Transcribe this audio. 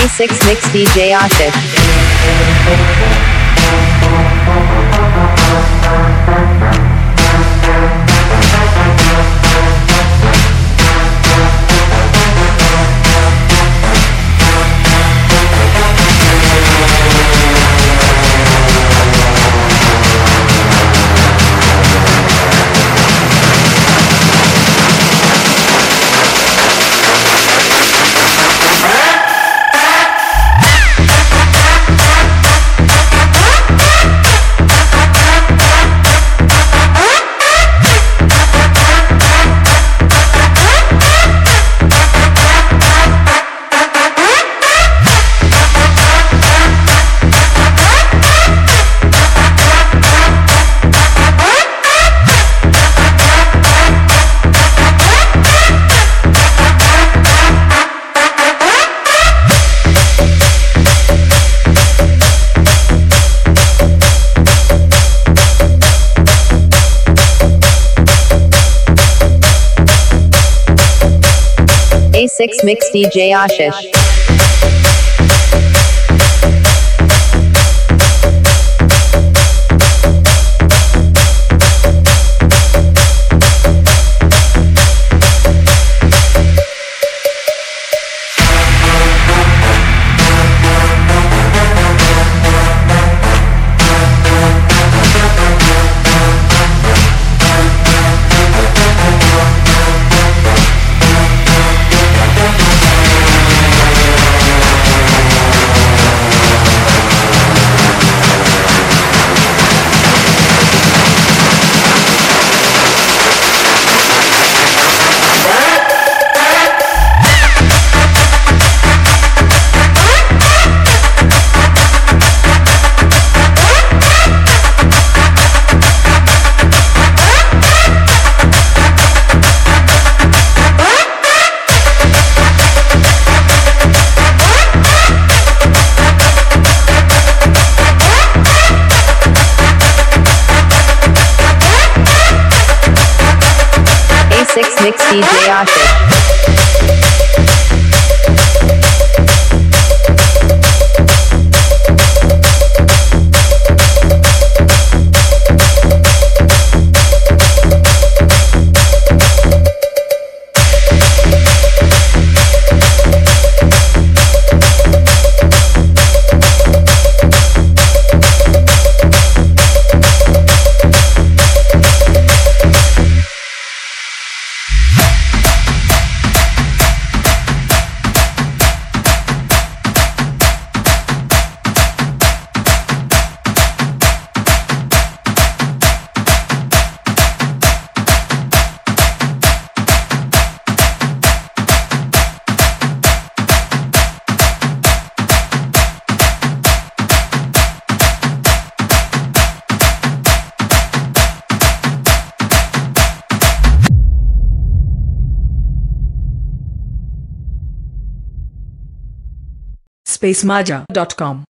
A6 Mix DJ Ashish. Mix DJ Ashish. Mix DJ Ashish. spacemaja.com